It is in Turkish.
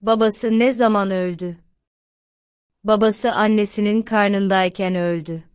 Babası ne zaman öldü? Babası annesinin karnındayken öldü.